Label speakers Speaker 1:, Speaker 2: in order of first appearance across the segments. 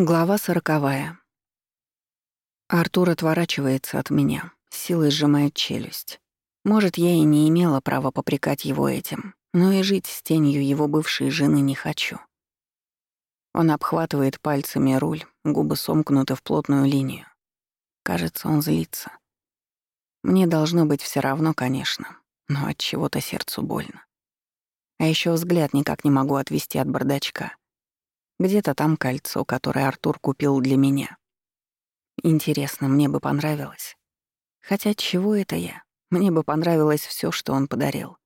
Speaker 1: Глава сороковая. Артур отворачивается от меня, силой сжимает челюсть. Может, я и не имела права попрекать его этим, но и жить с тенью его бывшей жены не хочу. Он обхватывает пальцами руль, губы сомкнуты в плотную линию. Кажется, он злится. Мне должно быть все равно, конечно, но от чего-то сердцу больно. А еще взгляд никак не могу отвести от бардачка — где-то там кольцо, которое Артур купил для меня. Интересно, мне бы понравилось. Хотя чего это я? Мне бы понравилось все, что он подарил.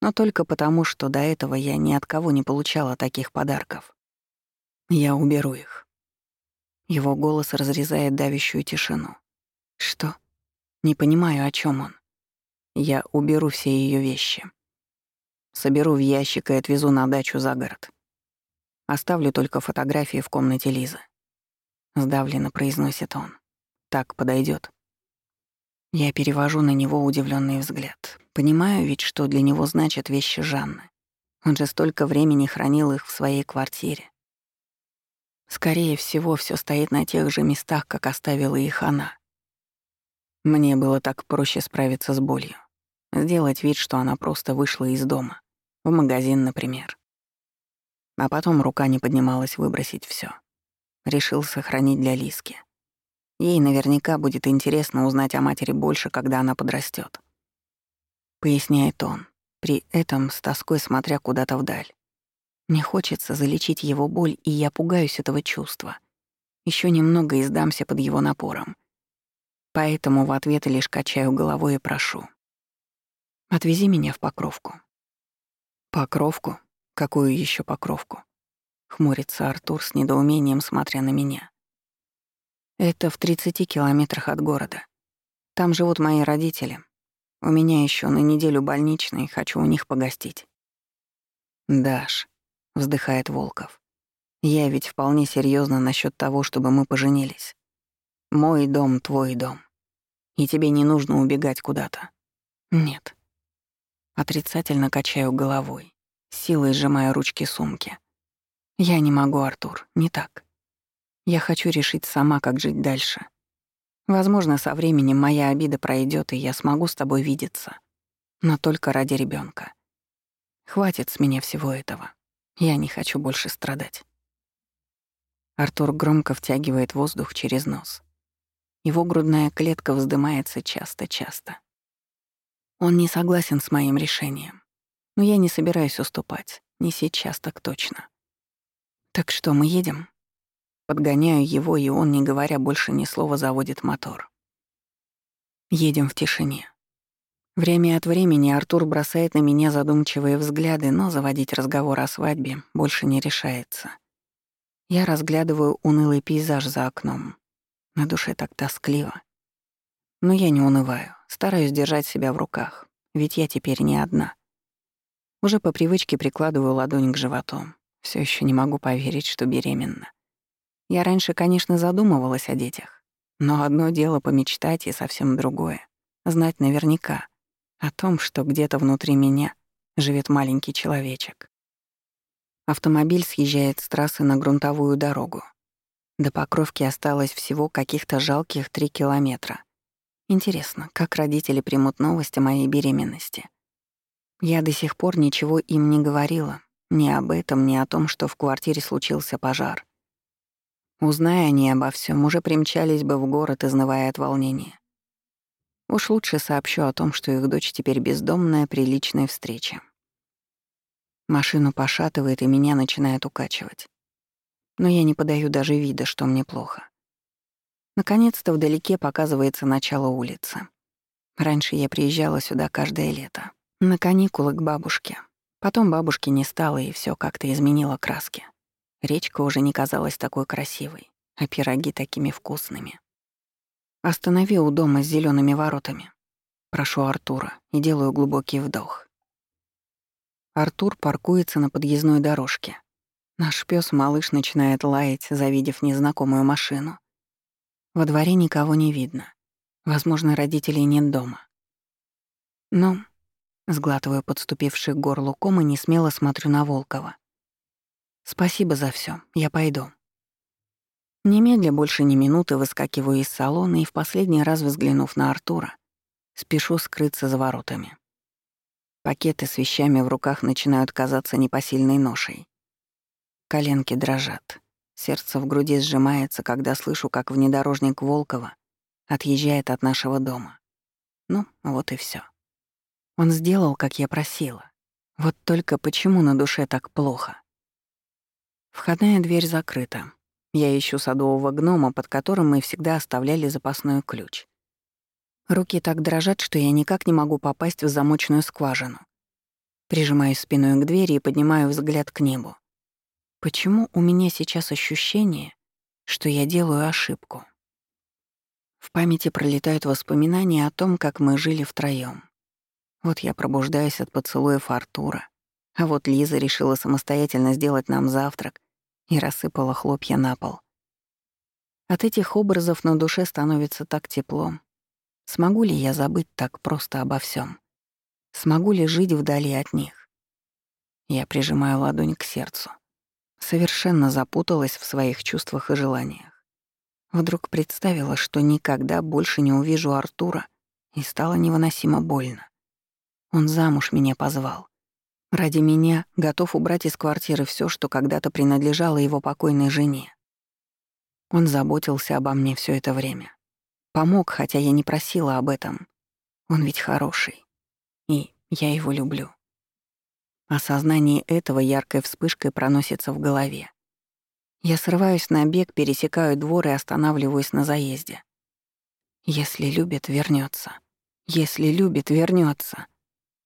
Speaker 1: Но только потому, что до этого я ни от кого не получала таких подарков. Я уберу их. Его голос разрезает давящую тишину. Что? Не понимаю, о чем он. Я уберу все ее вещи. Соберу в ящик и отвезу на дачу за город. Оставлю только фотографии в комнате Лизы. Сдавленно произносит он. Так подойдет. Я перевожу на него удивленный взгляд. Понимаю ведь, что для него значат вещи Жанны. Он же столько времени хранил их в своей квартире. Скорее всего, все стоит на тех же местах, как оставила их она. Мне было так проще справиться с болью. Сделать вид, что она просто вышла из дома. В магазин, например. А потом рука не поднималась выбросить все. Решил сохранить для Лиски. Ей наверняка будет интересно узнать о матери больше, когда она подрастет. Поясняет он, при этом с тоской смотря куда-то вдаль. Мне хочется залечить его боль, и я пугаюсь этого чувства. Еще немного и сдамся под его напором. Поэтому в ответ лишь качаю головой и прошу. «Отвези меня в Покровку». «Покровку?» Какую еще покровку? Хмурится Артур с недоумением, смотря на меня. Это в 30 километрах от города. Там живут мои родители. У меня еще на неделю больничный, хочу у них погостить. Даш, вздыхает Волков. Я ведь вполне серьезно насчет того, чтобы мы поженились. Мой дом, твой дом. И тебе не нужно убегать куда-то. Нет. Отрицательно качаю головой силой сжимая ручки сумки. «Я не могу, Артур, не так. Я хочу решить сама, как жить дальше. Возможно, со временем моя обида пройдет, и я смогу с тобой видеться. Но только ради ребенка. Хватит с меня всего этого. Я не хочу больше страдать». Артур громко втягивает воздух через нос. Его грудная клетка вздымается часто-часто. Он не согласен с моим решением. Но я не собираюсь уступать. Не сейчас, так точно. «Так что, мы едем?» Подгоняю его, и он, не говоря больше ни слова, заводит мотор. Едем в тишине. Время от времени Артур бросает на меня задумчивые взгляды, но заводить разговор о свадьбе больше не решается. Я разглядываю унылый пейзаж за окном. На душе так тоскливо. Но я не унываю, стараюсь держать себя в руках, ведь я теперь не одна. Уже по привычке прикладываю ладонь к животу. Все еще не могу поверить, что беременна. Я раньше, конечно, задумывалась о детях. Но одно дело помечтать и совсем другое — знать наверняка о том, что где-то внутри меня живет маленький человечек. Автомобиль съезжает с трассы на грунтовую дорогу. До Покровки осталось всего каких-то жалких три километра. Интересно, как родители примут новость о моей беременности — я до сих пор ничего им не говорила, ни об этом, ни о том, что в квартире случился пожар. Узная они обо всем, уже примчались бы в город, изнывая от волнения. Уж лучше сообщу о том, что их дочь теперь бездомная при личной встрече. Машину пошатывает и меня начинает укачивать. Но я не подаю даже вида, что мне плохо. Наконец-то вдалеке показывается начало улицы. Раньше я приезжала сюда каждое лето. На каникулы к бабушке. Потом бабушки не стало, и все как-то изменило краски. Речка уже не казалась такой красивой, а пироги такими вкусными. «Останови у дома с зелеными воротами». Прошу Артура и делаю глубокий вдох. Артур паркуется на подъездной дорожке. Наш пес малыш начинает лаять, завидев незнакомую машину. Во дворе никого не видно. Возможно, родителей нет дома. Но Сглатываю подступивший к горлу ком и не смело смотрю на Волкова. «Спасибо за все. Я пойду». Немедля больше ни минуты выскакиваю из салона и в последний раз взглянув на Артура, спешу скрыться за воротами. Пакеты с вещами в руках начинают казаться непосильной ношей. Коленки дрожат. Сердце в груди сжимается, когда слышу, как внедорожник Волкова отъезжает от нашего дома. Ну, вот и все. Он сделал, как я просила. Вот только почему на душе так плохо? Входная дверь закрыта. Я ищу садового гнома, под которым мы всегда оставляли запасной ключ. Руки так дрожат, что я никак не могу попасть в замочную скважину. Прижимаюсь спиной к двери и поднимаю взгляд к небу. Почему у меня сейчас ощущение, что я делаю ошибку? В памяти пролетают воспоминания о том, как мы жили втроём. Вот я пробуждаюсь от поцелуев Артура, а вот Лиза решила самостоятельно сделать нам завтрак и рассыпала хлопья на пол. От этих образов на душе становится так тепло. Смогу ли я забыть так просто обо всем? Смогу ли жить вдали от них? Я прижимаю ладонь к сердцу. Совершенно запуталась в своих чувствах и желаниях. Вдруг представила, что никогда больше не увижу Артура, и стало невыносимо больно. Он замуж меня позвал. Ради меня готов убрать из квартиры все, что когда-то принадлежало его покойной жене. Он заботился обо мне все это время. Помог, хотя я не просила об этом. Он ведь хороший. И я его люблю. Осознание этого яркой вспышкой проносится в голове. Я срываюсь на бег, пересекаю двор и останавливаюсь на заезде. Если любит, вернется. Если любит, вернется.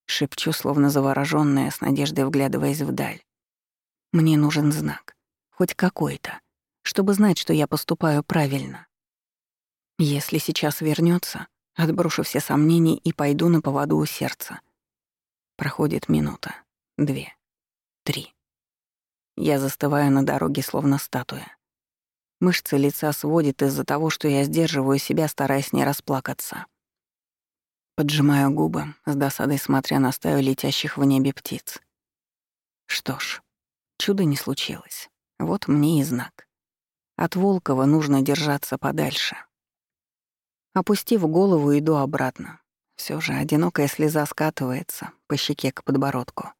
Speaker 1: Шепчу, словно заворожённая, с надеждой вглядываясь вдаль. Мне нужен знак. Хоть какой-то. Чтобы знать, что я поступаю правильно. Если сейчас вернется, отброшу все сомнения и пойду на поводу у сердца. Проходит минута две, три. Я застываю на дороге, словно статуя. Мышцы лица сводит из-за того, что я сдерживаю себя, стараясь не расплакаться. Поджимаю губы, с досадой смотря на стаю летящих в небе птиц. Что ж, чудо не случилось. Вот мне и знак. От Волкова нужно держаться подальше. Опустив голову, иду обратно. Все же одинокая слеза скатывается по щеке к подбородку.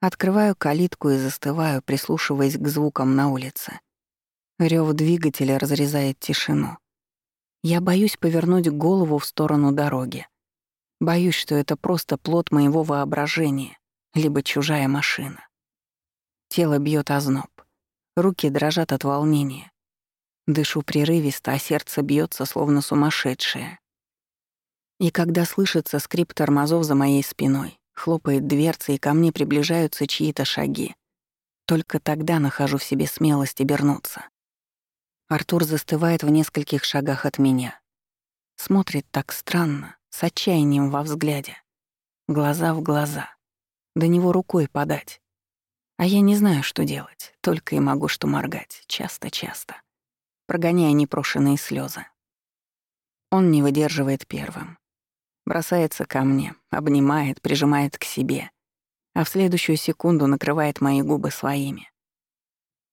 Speaker 1: Открываю калитку и застываю, прислушиваясь к звукам на улице. Рёв двигателя разрезает тишину. Я боюсь повернуть голову в сторону дороги. Боюсь, что это просто плод моего воображения, либо чужая машина. Тело бьет озноб. Руки дрожат от волнения. Дышу прерывисто, а сердце бьется, словно сумасшедшее. И когда слышится скрип тормозов за моей спиной, Хлопает дверца, и ко мне приближаются чьи-то шаги. Только тогда нахожу в себе смелость обернуться. Артур застывает в нескольких шагах от меня. Смотрит так странно, с отчаянием во взгляде. Глаза в глаза. До него рукой подать. А я не знаю, что делать, только и могу что моргать, часто-часто, прогоняя непрошенные слезы. Он не выдерживает первым. Бросается ко мне, обнимает, прижимает к себе, а в следующую секунду накрывает мои губы своими.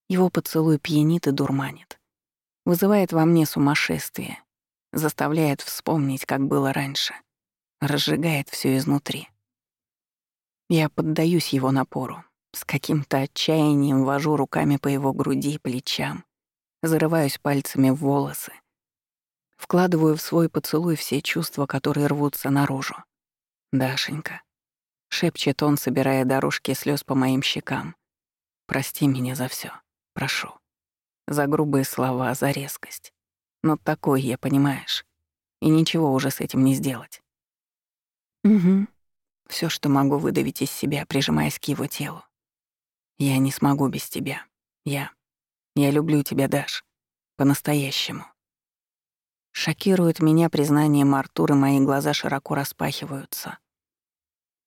Speaker 1: Его поцелуй пьянит и дурманит. Вызывает во мне сумасшествие, заставляет вспомнить, как было раньше, разжигает все изнутри. Я поддаюсь его напору, с каким-то отчаянием вожу руками по его груди и плечам, зарываюсь пальцами в волосы, Вкладываю в свой поцелуй все чувства, которые рвутся наружу. «Дашенька», — шепчет он, собирая дорожки слез по моим щекам. «Прости меня за все, прошу. За грубые слова, за резкость. Но такой я, понимаешь. И ничего уже с этим не сделать». «Угу», все, что могу выдавить из себя, прижимаясь к его телу. Я не смогу без тебя. Я... Я люблю тебя, Даш. По-настоящему. Шокирует меня признанием Артура, мои глаза широко распахиваются.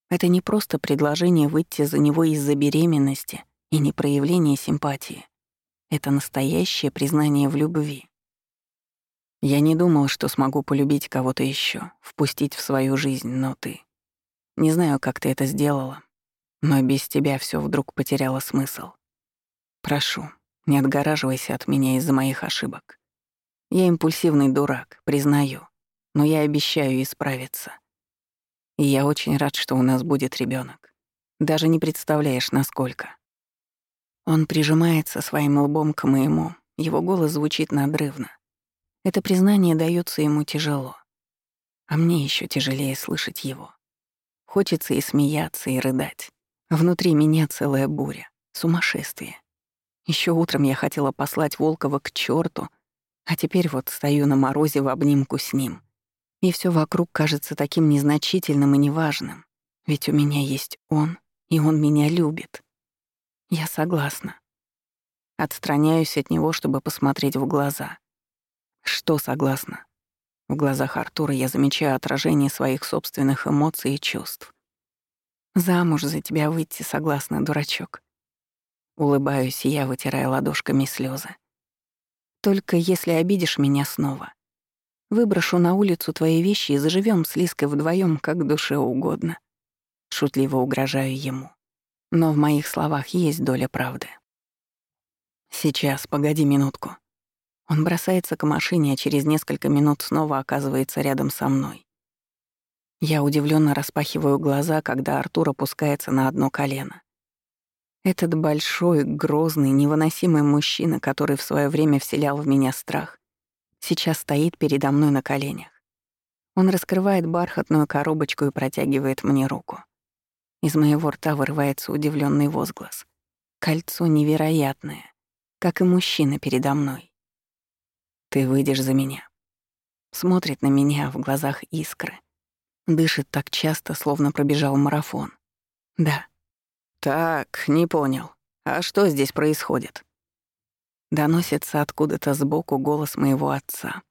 Speaker 1: Это не просто предложение выйти за него из-за беременности и не проявление симпатии. Это настоящее признание в любви. Я не думал, что смогу полюбить кого-то еще, впустить в свою жизнь, но ты. Не знаю, как ты это сделала, но без тебя все вдруг потеряло смысл. Прошу, Не отгораживайся от меня из-за моих ошибок. Я импульсивный дурак, признаю, но я обещаю исправиться. И я очень рад, что у нас будет ребенок. Даже не представляешь, насколько. Он прижимается своим лбом к моему, его голос звучит надрывно. Это признание дается ему тяжело. А мне еще тяжелее слышать его. Хочется и смеяться, и рыдать. Внутри меня целая буря, сумасшествие. Еще утром я хотела послать Волкова к черту, а теперь вот стою на морозе в обнимку с ним. И все вокруг кажется таким незначительным и неважным. Ведь у меня есть он, и он меня любит. Я согласна. Отстраняюсь от него, чтобы посмотреть в глаза. Что согласна? В глазах Артура я замечаю отражение своих собственных эмоций и чувств. Замуж за тебя выйти согласна, дурачок. Улыбаюсь я, вытирая ладошками слезы. Только если обидишь меня снова. Выброшу на улицу твои вещи и заживем с Лиской вдвоем, как душе угодно. Шутливо угрожаю ему. Но в моих словах есть доля правды. Сейчас, погоди минутку. Он бросается к машине, а через несколько минут снова оказывается рядом со мной. Я удивленно распахиваю глаза, когда Артур опускается на одно колено. Этот большой, грозный, невыносимый мужчина, который в свое время вселял в меня страх, сейчас стоит передо мной на коленях. Он раскрывает бархатную коробочку и протягивает мне руку. Из моего рта вырывается удивленный возглас. Кольцо невероятное, как и мужчина передо мной. Ты выйдешь за меня. Смотрит на меня, в глазах искры. Дышит так часто, словно пробежал марафон. Да. Так, не понял. А что здесь происходит? Доносится откуда-то сбоку голос моего отца.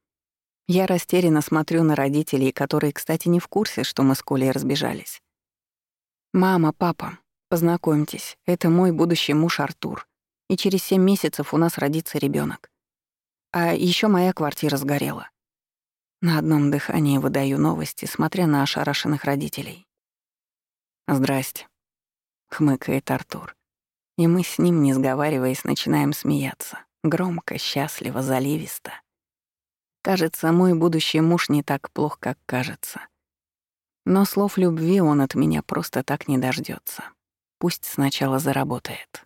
Speaker 1: Я растерянно смотрю на родителей, которые, кстати, не в курсе, что мы с Колей разбежались. «Мама, папа, познакомьтесь, это мой будущий муж Артур, и через семь месяцев у нас родится ребенок. А еще моя квартира сгорела. На одном дыхании выдаю новости, смотря на ошарашенных родителей. «Здрасте», — хмыкает Артур. И мы с ним, не сговариваясь, начинаем смеяться. Громко, счастливо, заливисто. Кажется, мой будущий муж не так плох, как кажется. Но слов любви он от меня просто так не дождется. Пусть сначала заработает.